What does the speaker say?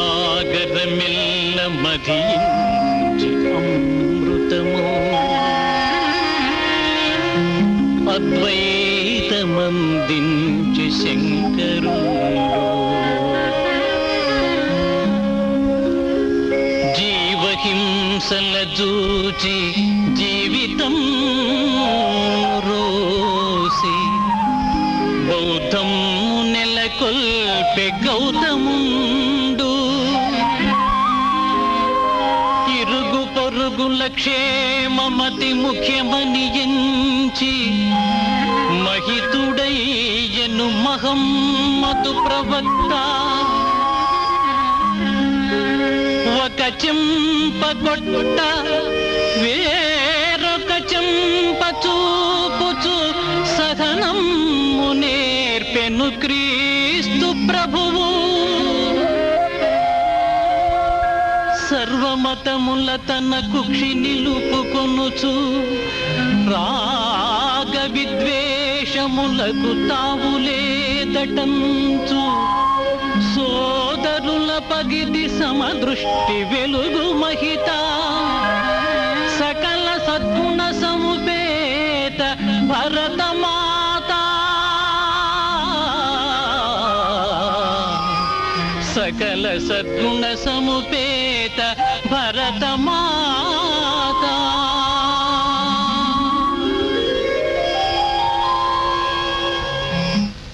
സാഗരമെല്ല മതിയിഞ്ചി അമൃതമോ അദ്വൈതമന്തിഞ്ചു ശങ്കരുണ്ടോ జీవహింసల చూచి జీవితం రోసి బౌద్ధం నెలకొల్పె గౌతము పొరుగుల క్షేమమతి ముఖ్యమని ఎంచి మహితుడయ్యను మహమ్మతు ప్రవక్త ఒక చెంప కొట్ట వేరొక చెంప చూపుచు సహనము నేర్పెను క్రీస్తు ప్రభువు. సర్వమతముల తన కుక్షి నిలుపుకొనుచు రాగ విద్వేషములకు తావులేదటంచు. సోదరుల పగిది సమదృష్టి వెలుగు మహిత. సకల సద్గుణ సముపేత భరతమాత. సకల సద్గుణ సముపేత భరతమాత